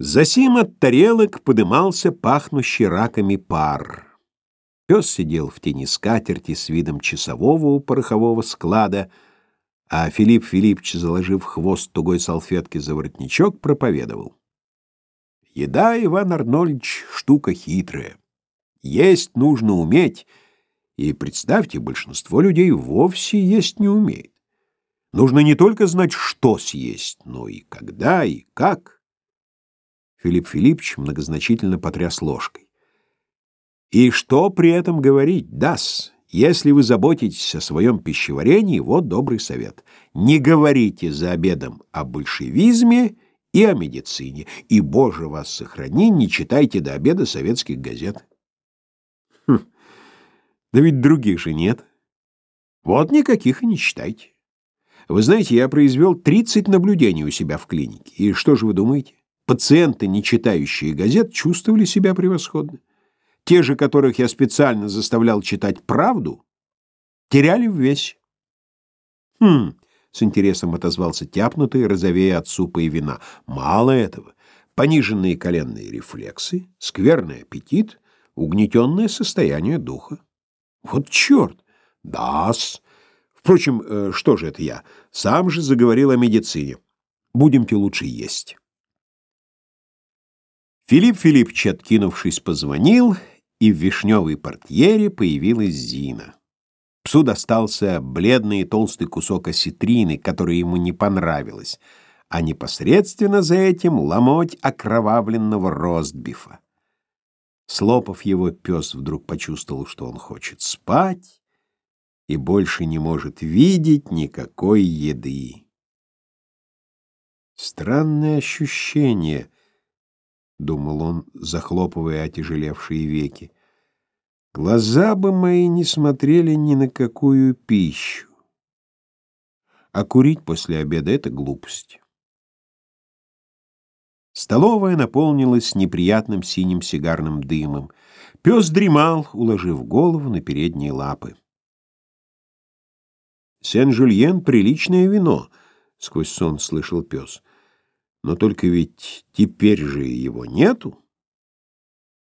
Засим от тарелок подымался пахнущий раками пар. Пес сидел в тени скатерти с видом часового у порохового склада, а Филипп Филиппович, заложив хвост тугой салфетки за воротничок, проповедовал. «Еда, Иван Арнольдович, штука хитрая. Есть нужно уметь, и, представьте, большинство людей вовсе есть не умеет. Нужно не только знать, что съесть, но и когда, и как». Филипп Филиппович многозначительно потряс ложкой. И что при этом говорить? Дас, если вы заботитесь о своем пищеварении, вот добрый совет. Не говорите за обедом о большевизме и о медицине. И, Боже вас сохрани, не читайте до обеда советских газет. Хм, да ведь других же нет. Вот никаких и не читайте. Вы знаете, я произвел 30 наблюдений у себя в клинике. И что же вы думаете? Пациенты, не читающие газет, чувствовали себя превосходно. Те же, которых я специально заставлял читать правду, теряли в весе. Хм, с интересом отозвался тяпнутый, розовея от супа и вина. Мало этого. Пониженные коленные рефлексы, скверный аппетит, угнетенное состояние духа. Вот черт! Да-с. Впрочем, э, что же это я? Сам же заговорил о медицине. Будемте лучше есть. Филипп Филиппович, откинувшись, позвонил, и в вишневой портьере появилась Зина. Псу достался бледный и толстый кусок осетрины, который ему не понравилось, а непосредственно за этим ломоть окровавленного ростбифа. Слопав его, пес вдруг почувствовал, что он хочет спать и больше не может видеть никакой еды. Странное ощущение —— думал он, захлопывая отяжелевшие веки. «Глаза бы мои не смотрели ни на какую пищу. А курить после обеда — это глупость». Столовая наполнилась неприятным синим сигарным дымом. Пес дремал, уложив голову на передние лапы. «Сен-Жульен — приличное вино», — сквозь сон слышал пес. Но только ведь теперь же его нету.